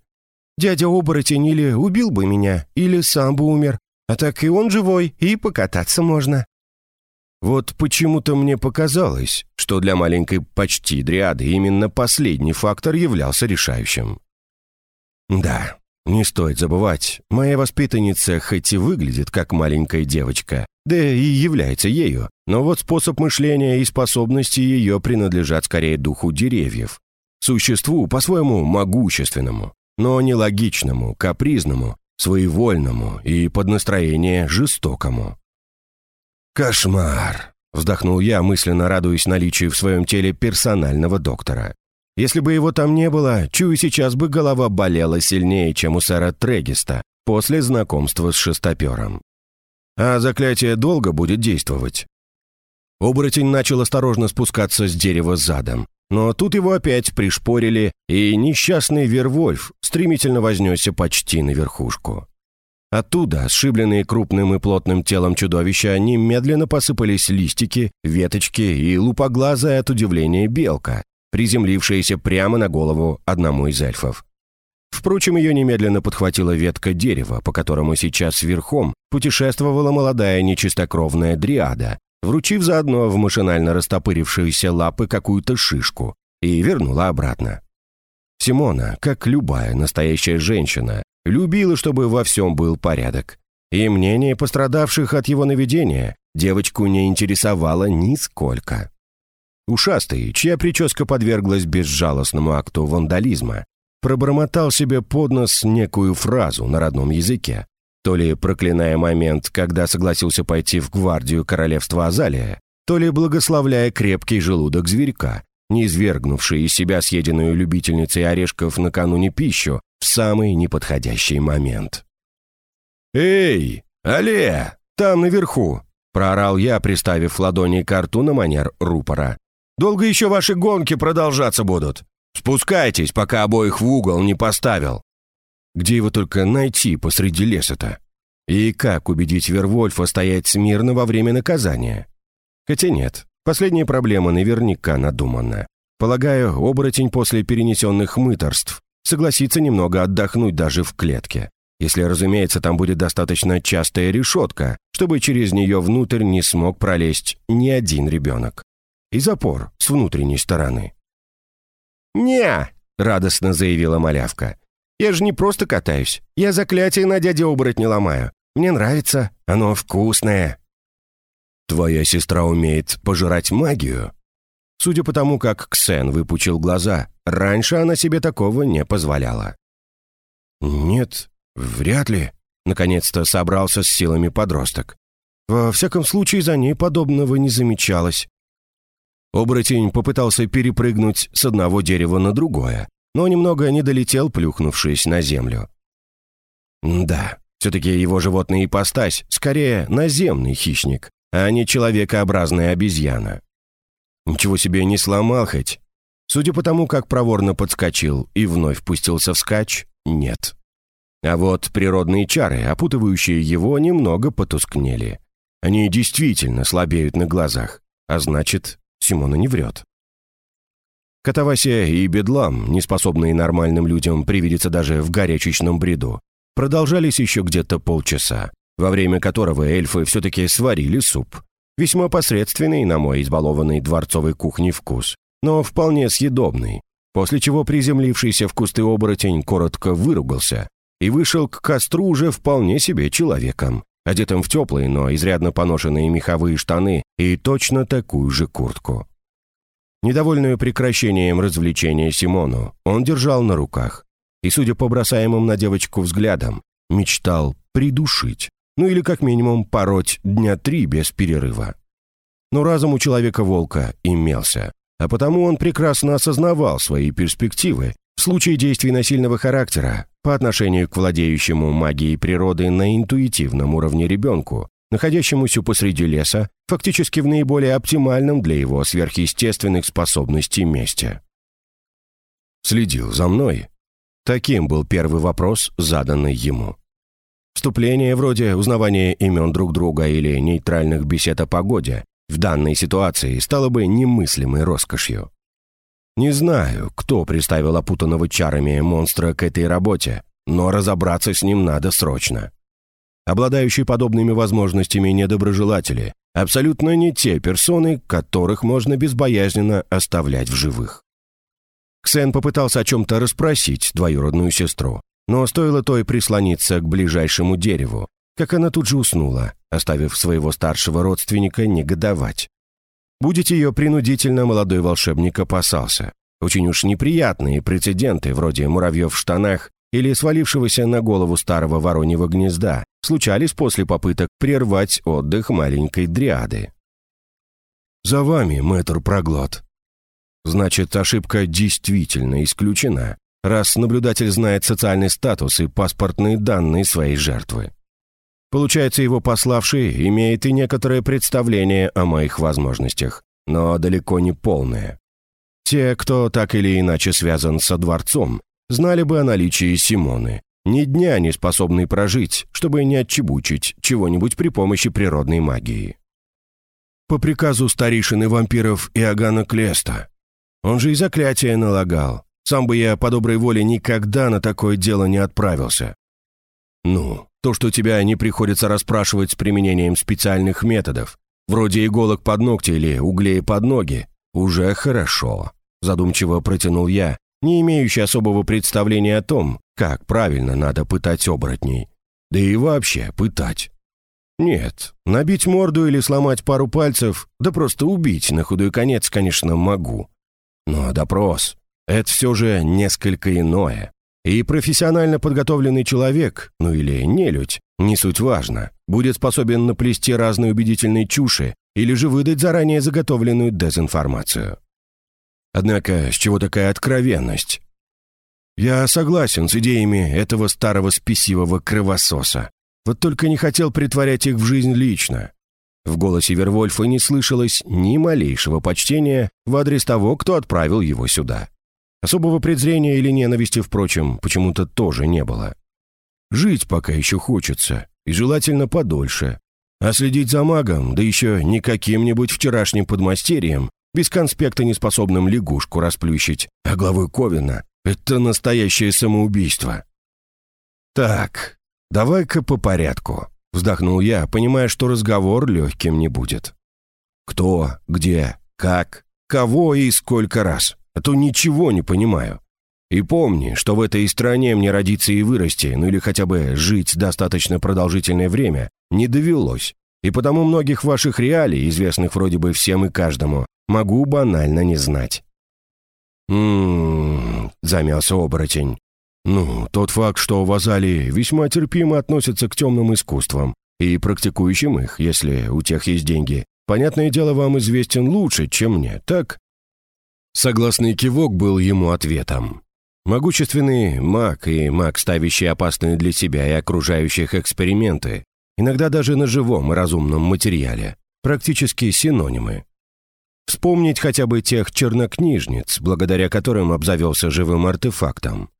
«Дядя оборотень или убил бы меня, или сам бы умер, а так и он живой, и покататься можно». Вот почему-то мне показалось, что для маленькой почти дриады именно последний фактор являлся решающим. Да, не стоит забывать, моя воспитанница хоть и выглядит как маленькая девочка, да и является ею, но вот способ мышления и способности ее принадлежат скорее духу деревьев, существу по-своему могущественному, но нелогичному, капризному, своевольному и под настроение жестокому. «Кошмар!» — вздохнул я, мысленно радуясь наличию в своем теле персонального доктора. Если бы его там не было, чую, сейчас бы голова болела сильнее, чем у сэра Трегиста после знакомства с шестопером. А заклятие долго будет действовать. Оборотень начал осторожно спускаться с дерева задом, но тут его опять пришпорили, и несчастный Вервольф стремительно вознесся почти на верхушку. Оттуда, сшибленные крупным и плотным телом чудовища, немедленно посыпались листики, веточки и лупоглазая от удивления белка, приземлившаяся прямо на голову одному из эльфов. Впрочем, ее немедленно подхватила ветка дерева, по которому сейчас верхом путешествовала молодая нечистокровная дриада, вручив заодно в машинально растопырившиеся лапы какую-то шишку, и вернула обратно. Симона, как любая настоящая женщина, любила, чтобы во всем был порядок. И мнение пострадавших от его наведения девочку не интересовало нисколько. Ушастый, чья прическа подверглась безжалостному акту вандализма, пробормотал себе под нос некую фразу на родном языке, то ли проклиная момент, когда согласился пойти в гвардию королевства Азалия, то ли благословляя крепкий желудок зверька, не извергнувший из себя съеденную любительницей орешков накануне пищу в самый неподходящий момент. «Эй, Алле, там наверху!» — проорал я, приставив ладони к рту на манер рупора. «Долго еще ваши гонки продолжаться будут? Спускайтесь, пока обоих в угол не поставил!» Где его только найти посреди леса-то? И как убедить Вервольфа стоять смирно во время наказания? Хотя нет, последняя проблема наверняка надумана. Полагаю, оборотень после перенесенных мыторств согласится немного отдохнуть даже в клетке. Если, разумеется, там будет достаточно частая решетка, чтобы через нее внутрь не смог пролезть ни один ребенок. И запор с внутренней стороны. «Не!» — радостно заявила малявка. Я же не просто катаюсь. Я заклятие на дяде оборотня ломаю. Мне нравится. Оно вкусное». «Твоя сестра умеет пожирать магию?» Судя по тому, как Ксен выпучил глаза, раньше она себе такого не позволяла. «Нет, вряд ли», — наконец-то собрался с силами подросток. «Во всяком случае, за ней подобного не замечалось». Оборотень попытался перепрыгнуть с одного дерева на другое, но немного не долетел, плюхнувшись на землю. Да, все-таки его животная ипостась скорее наземный хищник, а не человекообразная обезьяна. Ничего себе не сломал хоть. Судя по тому, как проворно подскочил и вновь пустился в скач, нет. А вот природные чары, опутывающие его, немного потускнели. Они действительно слабеют на глазах, а значит, Симона не врет. Катавасия и бедлам, не способные нормальным людям привидеться даже в горячечном бреду, продолжались еще где-то полчаса, во время которого эльфы все-таки сварили суп. Весьма посредственный, на мой избалованный дворцовой кухней вкус, но вполне съедобный, после чего приземлившийся в кусты оборотень коротко выругался и вышел к костру уже вполне себе человеком, одетым в теплые, но изрядно поношенные меховые штаны и точно такую же куртку. Недовольную прекращением развлечения Симону он держал на руках и, судя по бросаемым на девочку взглядам, мечтал придушить, ну или как минимум пороть дня три без перерыва. Но разум у человека-волка имелся, а потому он прекрасно осознавал свои перспективы в случае действий насильного характера по отношению к владеющему магией природы на интуитивном уровне ребенку, находящемуся посреди леса, фактически в наиболее оптимальном для его сверхъестественных способностей месте. Следил за мной. Таким был первый вопрос, заданный ему. Вступление вроде узнавания имен друг друга или нейтральных бесед о погоде в данной ситуации стало бы немыслимой роскошью. Не знаю, кто приставил опутанного чарами монстра к этой работе, но разобраться с ним надо срочно. Обладающие подобными возможностями недоброжелатели абсолютно не те персоны, которых можно безбоязненно оставлять в живых. Ксен попытался о чем-то расспросить двоюродную сестру, но стоило той прислониться к ближайшему дереву, как она тут же уснула, оставив своего старшего родственника негодовать. Будить ее принудительно молодой волшебник опасался. Очень уж неприятные прецеденты, вроде муравьев в штанах или свалившегося на голову старого вороньего гнезда, случались после попыток прервать отдых маленькой дриады. «За вами, мэтр Проглот». Значит, ошибка действительно исключена, раз наблюдатель знает социальный статус и паспортные данные своей жертвы. Получается, его пославший имеет и некоторое представление о моих возможностях, но далеко не полное. Те, кто так или иначе связан со дворцом, знали бы о наличии Симоны. Ни дня не способный прожить, чтобы не отчебучить чего-нибудь при помощи природной магии. По приказу старейшины вампиров Иоганна Клеста. Он же и заклятие налагал. Сам бы я по доброй воле никогда на такое дело не отправился. Ну, то, что тебя не приходится расспрашивать с применением специальных методов, вроде иголок под ногти или углей под ноги, уже хорошо. Задумчиво протянул я, не имеющий особого представления о том, как правильно надо пытать оборотней. Да и вообще пытать. Нет, набить морду или сломать пару пальцев, да просто убить на худой конец, конечно, могу. Но допрос — это все же несколько иное. И профессионально подготовленный человек, ну или нелюдь, не суть важно, будет способен наплести разные убедительные чуши или же выдать заранее заготовленную дезинформацию. Однако, с чего такая откровенность? Я согласен с идеями этого старого спесивого кровососа. Вот только не хотел притворять их в жизнь лично. В голосе Вервольфа не слышалось ни малейшего почтения в адрес того, кто отправил его сюда. Особого презрения или ненависти, впрочем, почему-то тоже не было. Жить пока еще хочется, и желательно подольше. А следить за магом, да еще не каким-нибудь вчерашним подмастерьем, без конспекта неспособным лягушку расплющить, а главой Ковина — это настоящее самоубийство. «Так, давай-ка по порядку», — вздохнул я, понимая, что разговор легким не будет. «Кто, где, как, кого и сколько раз, а то ничего не понимаю. И помни, что в этой стране мне родиться и вырасти, ну или хотя бы жить достаточно продолжительное время, не довелось. И потому многих ваших реалий, известных вроде бы всем и каждому, могу банально не знать». «М-м-м», замялся оборотень. «Ну, тот факт, что в Азалии весьма терпимо относятся к темным искусствам и практикующим их, если у тех есть деньги, понятное дело, вам известен лучше, чем мне, так?» Согласный кивок был ему ответом. Могущественный маг и маг, ставящий опасные для себя и окружающих эксперименты, иногда даже на живом и разумном материале, практически синонимы. Вспомнить хотя бы тех чернокнижниц, благодаря которым обзавелся живым артефактом.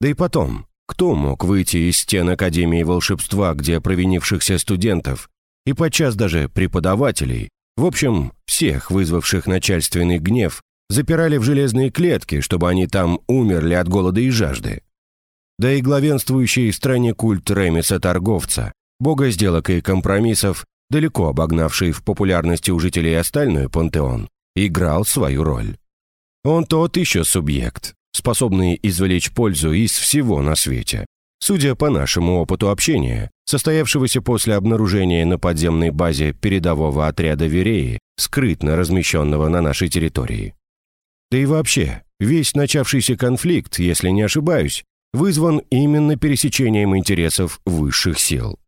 Да и потом, кто мог выйти из стен Академии волшебства, где провинившихся студентов и подчас даже преподавателей, в общем, всех вызвавших начальственный гнев, запирали в железные клетки, чтобы они там умерли от голода и жажды? Да и главенствующий в стране культ Ремиса-торговца, бога сделок и компромиссов, далеко обогнавший в популярности у жителей остальной пантеон, играл свою роль. Он тот еще субъект, способный извлечь пользу из всего на свете. Судя по нашему опыту общения, состоявшегося после обнаружения на подземной базе передового отряда Вереи, скрытно размещенного на нашей территории. Да и вообще, весь начавшийся конфликт, если не ошибаюсь, вызван именно пересечением интересов высших сил.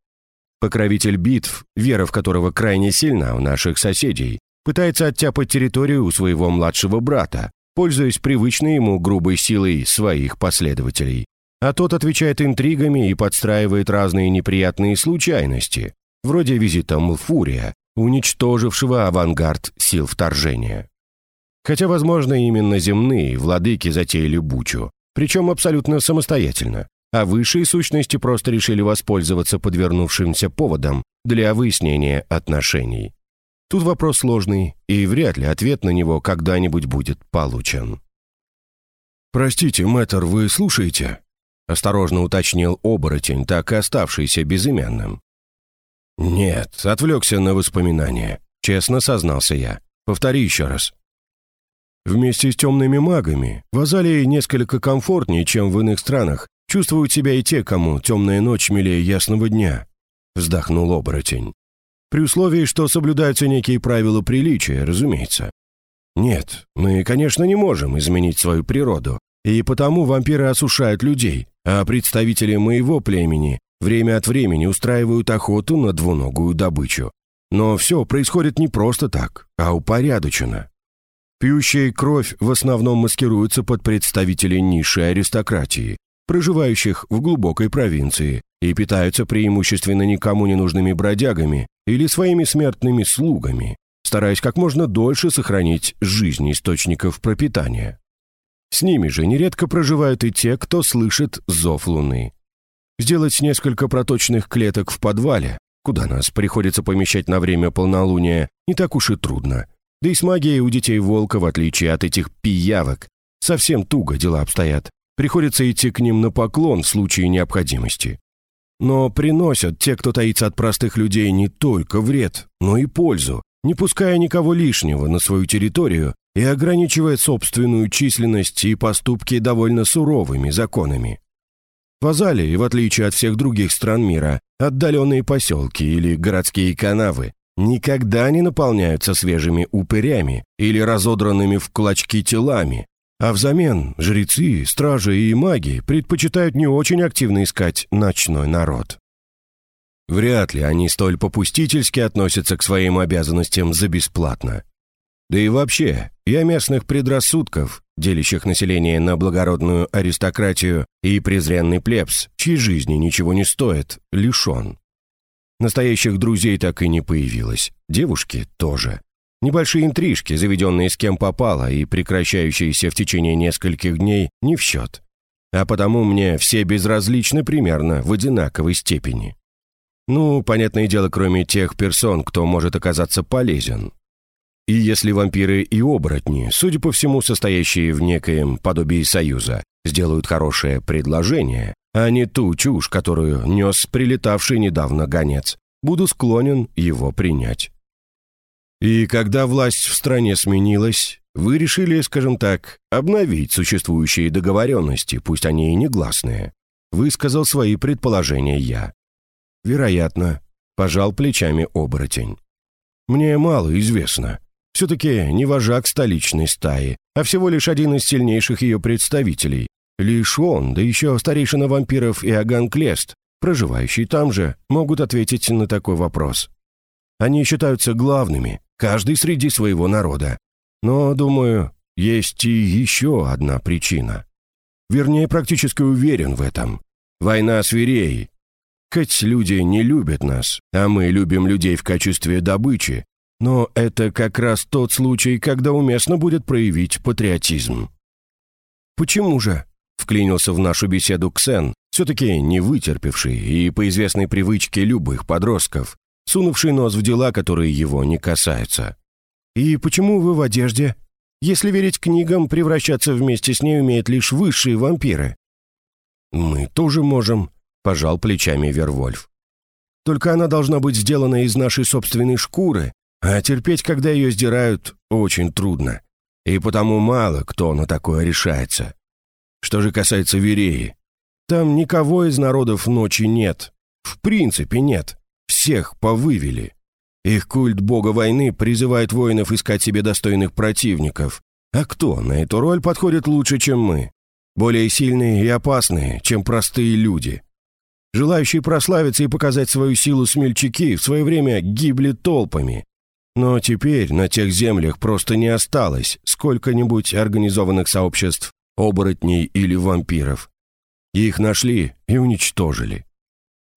Покровитель битв, вера в которого крайне сильна у наших соседей, пытается оттяпать территорию у своего младшего брата, пользуясь привычной ему грубой силой своих последователей. а тот отвечает интригами и подстраивает разные неприятные случайности, вроде визита Млфурия, уничтожившего авангард сил вторжения. Хотя, возможно, именно земные владыки затеяли бучу, причем абсолютно самостоятельно, а высшие сущности просто решили воспользоваться подвернувшимся поводом для выяснения отношений. Тут вопрос сложный, и вряд ли ответ на него когда-нибудь будет получен. «Простите, мэтр, вы слушаете?» — осторожно уточнил оборотень, так и оставшийся безымянным. «Нет, отвлекся на воспоминания», — честно сознался я. «Повтори еще раз». Вместе с темными магами в Азалии несколько комфортнее, чем в иных странах, чувствуют себя и те, кому темная ночь милее ясного дня», — вздохнул оборотень. «При условии, что соблюдаются некие правила приличия, разумеется. Нет, мы, конечно, не можем изменить свою природу, и потому вампиры осушают людей, а представители моего племени время от времени устраивают охоту на двуногую добычу. Но все происходит не просто так, а упорядоченно. Пьющие кровь в основном маскируются под представителей низшей аристократии, проживающих в глубокой провинции, и питаются преимущественно никому не нужными бродягами или своими смертными слугами, стараясь как можно дольше сохранить жизнь источников пропитания. С ними же нередко проживают и те, кто слышит зов Луны. Сделать несколько проточных клеток в подвале, куда нас приходится помещать на время полнолуния, не так уж и трудно – да и с магией у детей волка, в отличие от этих пиявок, совсем туго дела обстоят. Приходится идти к ним на поклон в случае необходимости. Но приносят те, кто таится от простых людей, не только вред, но и пользу, не пуская никого лишнего на свою территорию и ограничивая собственную численность и поступки довольно суровыми законами. В Азалии, в отличие от всех других стран мира, отдаленные поселки или городские канавы никогда не наполняются свежими упырями или разодранными в клочки телами, а взамен жрецы, стражи и маги предпочитают не очень активно искать ночной народ. Вряд ли они столь попустительски относятся к своим обязанностям за бесплатно. Да и вообще, я местных предрассудков, делящих население на благородную аристократию и презренный плебс, чьи жизни ничего не стоят, лишен. Настоящих друзей так и не появилось. Девушки тоже. Небольшие интрижки, заведенные с кем попало и прекращающиеся в течение нескольких дней, не в счет. А потому мне все безразличны примерно в одинаковой степени. Ну, понятное дело, кроме тех персон, кто может оказаться полезен. И если вампиры и оборотни, судя по всему, состоящие в некоем подобии союза, сделают хорошее предложение, а не ту чушь, которую нес прилетавший недавно гонец. Буду склонен его принять. И когда власть в стране сменилась, вы решили, скажем так, обновить существующие договоренности, пусть они и негласные. Высказал свои предположения я. Вероятно, пожал плечами оборотень. Мне мало известно. Все-таки не вожак столичной стаи, а всего лишь один из сильнейших ее представителей, Лишь он, да еще старейшина вампиров Иоганн Клест, проживающий там же, могут ответить на такой вопрос. Они считаются главными, каждый среди своего народа. Но, думаю, есть и еще одна причина. Вернее, практически уверен в этом. Война с Вереей. Хоть люди не любят нас, а мы любим людей в качестве добычи, но это как раз тот случай, когда уместно будет проявить патриотизм. Почему же? Вклинился в нашу беседу Ксен, все-таки не вытерпевший и по известной привычке любых подростков, сунувший нос в дела, которые его не касаются. «И почему вы в одежде? Если верить книгам, превращаться вместе с ней умеют лишь высшие вампиры». «Мы тоже можем», — пожал плечами Вервольф. «Только она должна быть сделана из нашей собственной шкуры, а терпеть, когда ее сдирают, очень трудно. И потому мало кто на такое решается. Что же касается Вереи, там никого из народов ночи нет. В принципе нет. Всех повывели. Их культ бога войны призывает воинов искать себе достойных противников. А кто на эту роль подходит лучше, чем мы? Более сильные и опасные, чем простые люди. Желающие прославиться и показать свою силу смельчаки в свое время гибли толпами. Но теперь на тех землях просто не осталось сколько-нибудь организованных сообществ оборотней или вампиров. Их нашли и уничтожили.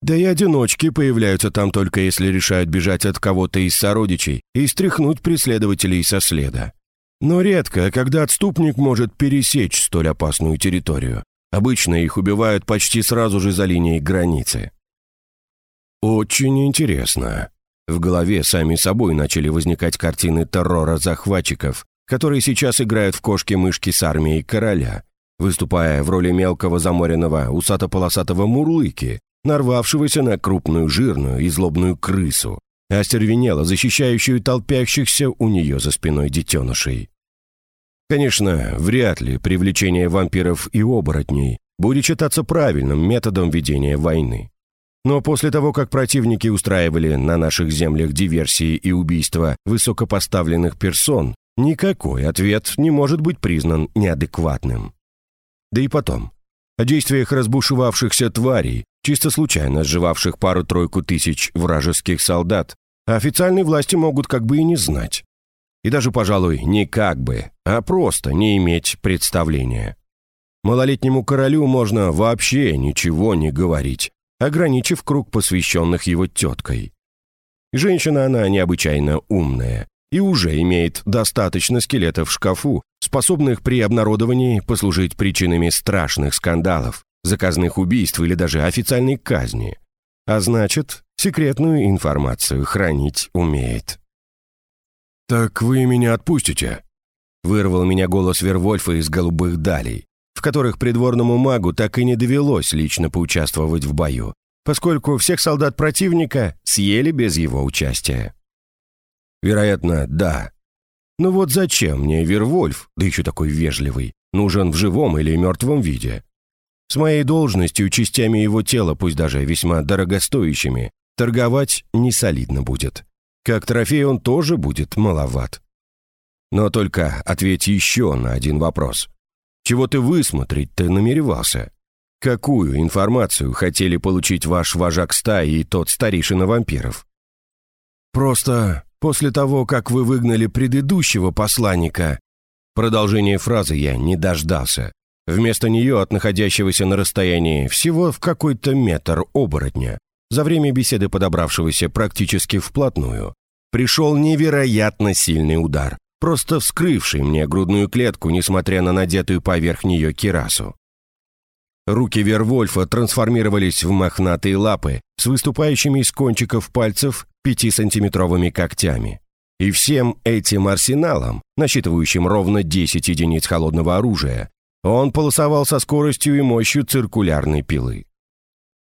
Да и одиночки появляются там только если решают бежать от кого-то из сородичей и стряхнуть преследователей со следа. Но редко, когда отступник может пересечь столь опасную территорию. Обычно их убивают почти сразу же за линией границы. Очень интересно. В голове сами собой начали возникать картины террора захватчиков, которые сейчас играют в кошки-мышки с армией короля, выступая в роли мелкого заморенного усато-полосатого мурлыки, нарвавшегося на крупную жирную и злобную крысу, остервенело защищающую толпящихся у нее за спиной детенышей. Конечно, вряд ли привлечение вампиров и оборотней будет считаться правильным методом ведения войны. Но после того, как противники устраивали на наших землях диверсии и убийства высокопоставленных персон, никакой ответ не может быть признан неадекватным. Да и потом, о действиях разбушевавшихся тварей, чисто случайно сживавших пару-тройку тысяч вражеских солдат, официальные власти могут как бы и не знать. И даже, пожалуй, не как бы, а просто не иметь представления. Малолетнему королю можно вообще ничего не говорить, ограничив круг посвященных его теткой. Женщина она необычайно умная и уже имеет достаточно скелетов в шкафу, способных при обнародовании послужить причинами страшных скандалов, заказных убийств или даже официальной казни. А значит, секретную информацию хранить умеет. «Так вы меня отпустите?» Вырвал меня голос Вервольфа из голубых далей, в которых придворному магу так и не довелось лично поучаствовать в бою, поскольку всех солдат противника съели без его участия. Вероятно, да. Но вот зачем мне Вервольф, да еще такой вежливый, нужен в живом или мертвом виде? С моей должностью, частями его тела, пусть даже весьма дорогостоящими, торговать не солидно будет. Как трофей он тоже будет маловат. Но только ответь еще на один вопрос. Чего ты высмотреть ты намеревался? Какую информацию хотели получить ваш вожак стаи и тот старейшина вампиров? Просто после того, как вы выгнали предыдущего посланника... Продолжение фразы я не дождался. Вместо нее от находящегося на расстоянии всего в какой-то метр оборотня за время беседы подобравшегося практически вплотную, пришел невероятно сильный удар, просто вскрывший мне грудную клетку, несмотря на надетую поверх нее кирасу. Руки Вервольфа трансформировались в мохнатые лапы с выступающими из кончиков пальцев пятисантиметровыми когтями. И всем этим арсеналом, насчитывающим ровно 10 единиц холодного оружия, он полосовал со скоростью и мощью циркулярной пилы.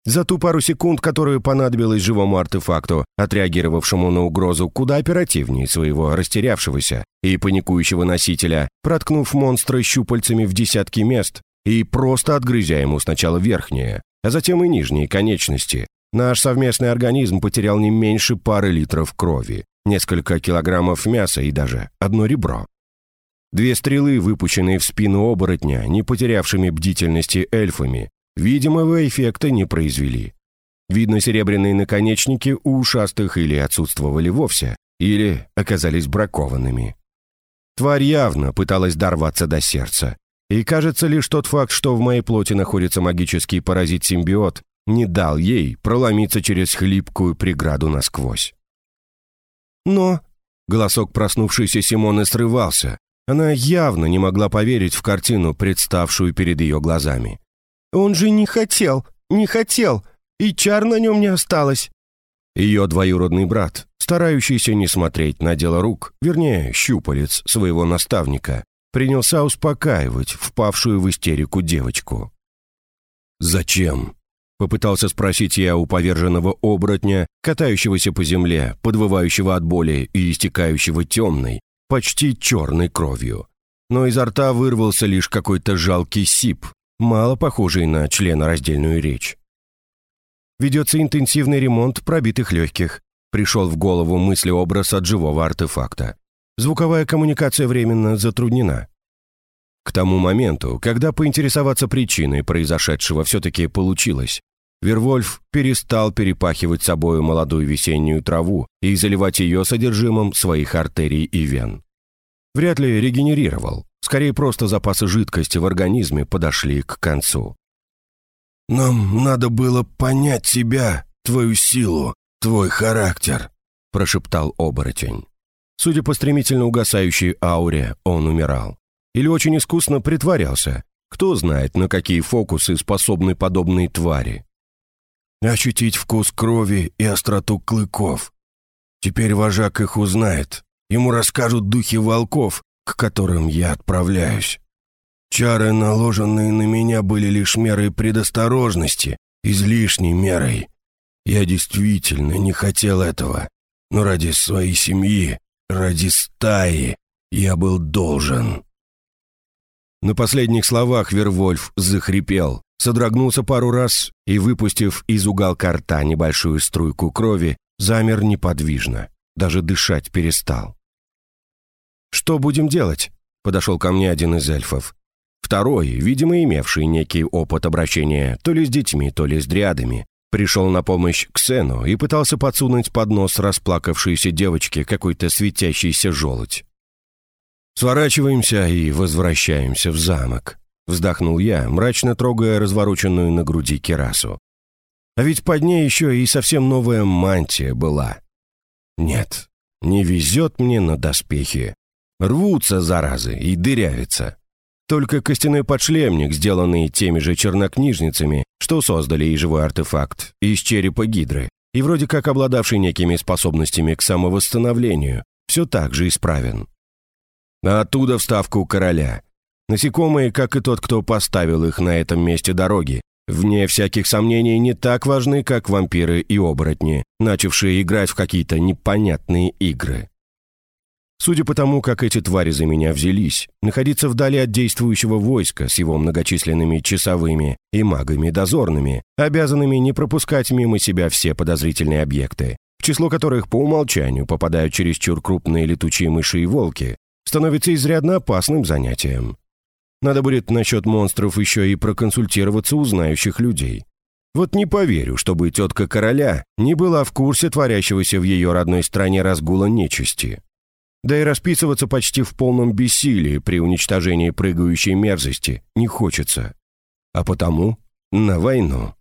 За ту пару секунд, которую понадобилось живому артефакту, отреагировавшему на угрозу куда оперативнее своего растерявшегося и паникующего носителя, проткнув монстра щупальцами в десятки мест и просто отгрызя ему сначала верхние, а затем и нижние конечности, наш совместный организм потерял не меньше пары литров крови, несколько килограммов мяса и даже одно ребро. Две стрелы, выпущенные в спину оборотня, не потерявшими бдительности эльфами, видимого эффекта не произвели. Видно, серебряные наконечники у ушастых или отсутствовали вовсе, или оказались бракованными. Тварь явно пыталась дорваться до сердца. И кажется, лишь тот факт, что в моей плоти находится магический паразит-симбиот, не дал ей проломиться через хлипкую преграду насквозь. Но голосок проснувшейся Симоны срывался. Она явно не могла поверить в картину, представшую перед ее глазами. Он же не хотел, не хотел, и чар на нем не осталось». Ее двоюродный брат, старающийся не смотреть на дело рук, вернее, щупалец своего наставника, принялся успокаивать впавшую в истерику девочку. «Зачем?» — попытался спросить я у поверженного оборотня, катающегося по земле, подвывающего от боли и истекающего темной, почти черной кровью. Но изо рта вырвался лишь какой-то жалкий сип, мало похожий на членораздельную речь. Ведется интенсивный ремонт пробитых легких. Пришел в голову мыслеобраз от живого артефакта. Звуковая коммуникация временно затруднена. К тому моменту, когда поинтересоваться причиной произошедшего все-таки получилось, Вервольф перестал перепахивать собою молодую весеннюю траву и заливать ее содержимым своих артерий и вен. Вряд ли регенерировал, Скорее, просто запасы жидкости в организме подошли к концу. «Нам надо было понять себя, твою силу, твой характер», — прошептал оборотень. Судя по стремительно угасающей ауре, он умирал. Или очень искусно притворялся. Кто знает, на какие фокусы способны подобные твари. Ощутить вкус крови и остроту клыков. Теперь вожак их узнает. Ему расскажут духи волков, к которым я отправляюсь. Чары, наложенные на меня, были лишь мерой предосторожности, излишней мерой. Я действительно не хотел этого, но ради своей семьи, ради стаи я был должен. На последних словах Вервольф захрипел, содрогнулся пару раз и, выпустив из уголка рта небольшую струйку крови, замер неподвижно, даже дышать перестал. «Что будем делать?» — подошел ко мне один из эльфов. Второй, видимо, имевший некий опыт обращения то ли с детьми, то ли с дриадами, пришел на помощь Ксену и пытался подсунуть под нос расплакавшейся девочке какой-то светящийся желудь. «Сворачиваемся и возвращаемся в замок», — вздохнул я, мрачно трогая развороченную на груди керасу. «А ведь под ней еще и совсем новая мантия была. Нет, не везет мне на доспехи. Рвутся, заразы, и дырявятся. Только костяной подшлемник, сделанный теми же чернокнижницами, что создали и живой артефакт, из черепа гидры, и вроде как обладавший некими способностями к самовосстановлению, все так же исправен. А оттуда вставку короля. Насекомые, как и тот, кто поставил их на этом месте дороги, вне всяких сомнений не так важны, как вампиры и оборотни, начавшие играть в какие-то непонятные игры. Судя по тому, как эти твари за меня взялись, находиться вдали от действующего войска с его многочисленными часовыми и магами-дозорными, обязанными не пропускать мимо себя все подозрительные объекты, в число которых по умолчанию попадают чересчур крупные летучие мыши и волки, становится изрядно опасным занятием. Надо будет насчет монстров еще и проконсультироваться у знающих людей. Вот не поверю, чтобы тетка короля не была в курсе творящегося в ее родной стране разгула нечисти. Да и расписываться почти в полном бессилии при уничтожении прыгающей мерзости не хочется. А потому на войну.